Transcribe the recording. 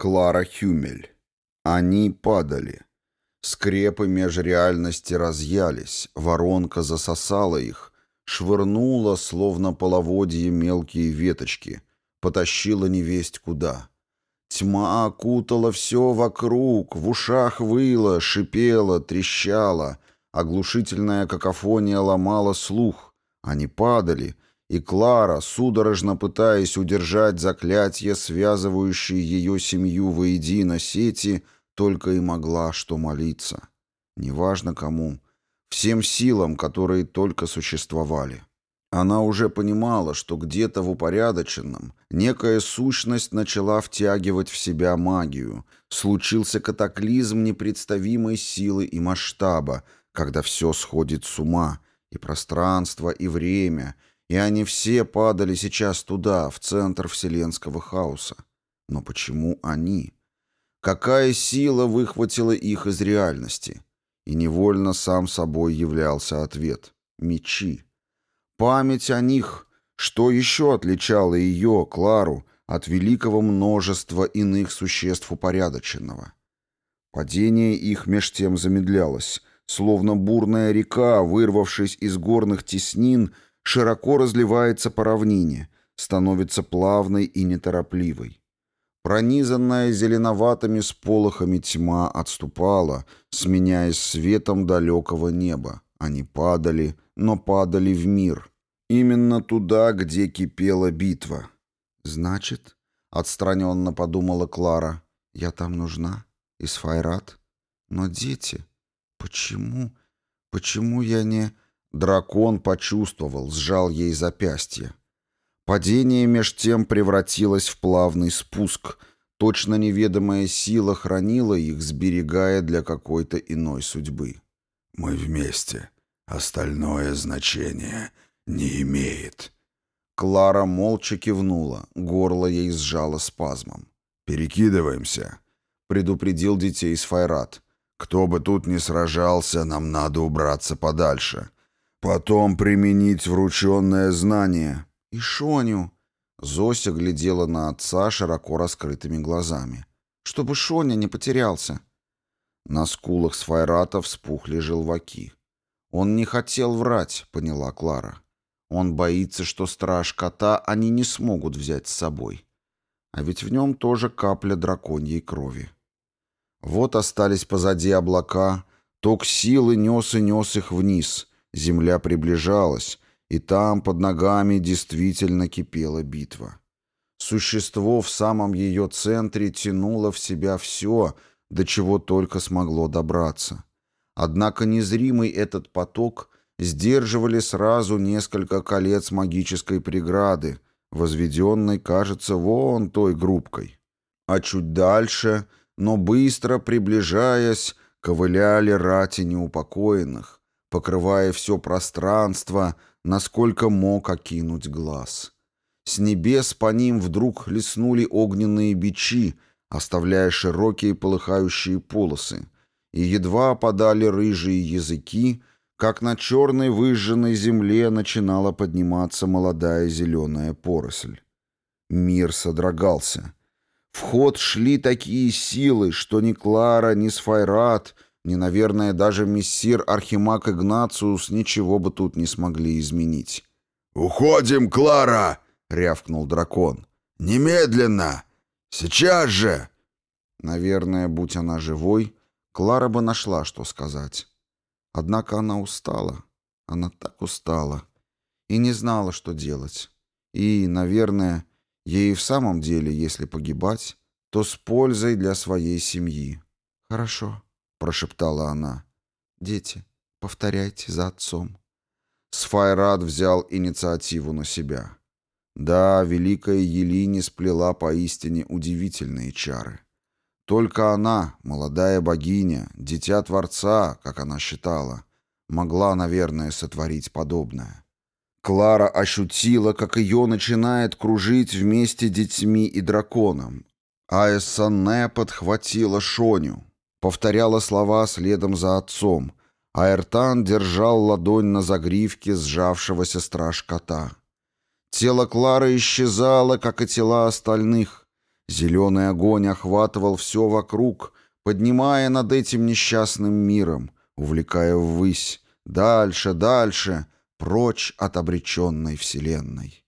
Клара Хюмель. Они падали. Скрепы межреальности разъялись, воронка засосала их, швырнула, словно половодье, мелкие веточки, потащила невесть куда. Тьма окутала все вокруг, в ушах выла, шипела, трещала, оглушительная какофония ломала слух. Они падали, и Клара, судорожно пытаясь удержать заклятие, связывающее ее семью воедино сети, только и могла что молиться. Неважно кому, всем силам, которые только существовали. Она уже понимала, что где-то в упорядоченном некая сущность начала втягивать в себя магию, случился катаклизм непредставимой силы и масштаба, когда все сходит с ума, и пространство, и время, и они все падали сейчас туда, в центр вселенского хаоса. Но почему они? Какая сила выхватила их из реальности? И невольно сам собой являлся ответ — мечи. Память о них, что еще отличало ее, Клару, от великого множества иных существ упорядоченного. Падение их меж тем замедлялось, словно бурная река, вырвавшись из горных теснин, широко разливается по равнине, становится плавной и неторопливой. Пронизанная зеленоватыми сполохами тьма отступала, сменяясь светом далекого неба. Они падали, но падали в мир, Именно туда, где кипела битва. «Значит, — отстраненно подумала Клара, — я там нужна, Исфайрат? Но дети... Почему... Почему я не...» Дракон почувствовал, сжал ей запястье. Падение меж тем превратилось в плавный спуск. Точно неведомая сила хранила их, сберегая для какой-то иной судьбы. «Мы вместе. Остальное значение «Не имеет». Клара молча кивнула, горло ей сжало спазмом. «Перекидываемся», — предупредил детей Сфайрат. «Кто бы тут ни сражался, нам надо убраться подальше. Потом применить врученное знание». «И Шоню?» Зося глядела на отца широко раскрытыми глазами. «Чтобы Шоня не потерялся». На скулах Сфайрата вспухли желваки. «Он не хотел врать», — поняла Клара. Он боится, что страж кота они не смогут взять с собой. А ведь в нем тоже капля драконьей крови. Вот остались позади облака, ток силы нес и нес их вниз, земля приближалась, и там под ногами действительно кипела битва. Существо в самом ее центре тянуло в себя все, до чего только смогло добраться. Однако незримый этот поток сдерживали сразу несколько колец магической преграды, возведенной, кажется, вон той группкой. А чуть дальше, но быстро приближаясь, ковыляли рати неупокоенных, покрывая все пространство, насколько мог окинуть глаз. С небес по ним вдруг леснули огненные бичи, оставляя широкие полыхающие полосы, и едва подали рыжие языки, как на черной выжженной земле начинала подниматься молодая зеленая поросль. Мир содрогался. В ход шли такие силы, что ни Клара, ни Сфайрат, ни, наверное, даже мессир Архимаг Игнациус ничего бы тут не смогли изменить. «Уходим, Клара!» — рявкнул дракон. «Немедленно! Сейчас же!» Наверное, будь она живой, Клара бы нашла, что сказать. Однако она устала. Она так устала. И не знала, что делать. И, наверное, ей в самом деле, если погибать, то с пользой для своей семьи. «Хорошо», — прошептала она. «Дети, повторяйте за отцом». Сфайрат взял инициативу на себя. Да, великая Елине сплела поистине удивительные чары. Только она, молодая богиня, дитя Творца, как она считала, могла, наверное, сотворить подобное. Клара ощутила, как ее начинает кружить вместе детьми и драконом. А подхватила Шоню, повторяла слова следом за отцом, а Эртан держал ладонь на загривке сжавшегося страж кота. Тело Клары исчезало, как и тела остальных, Зеленый огонь охватывал все вокруг, поднимая над этим несчастным миром, увлекая ввысь, дальше, дальше, прочь от обреченной вселенной.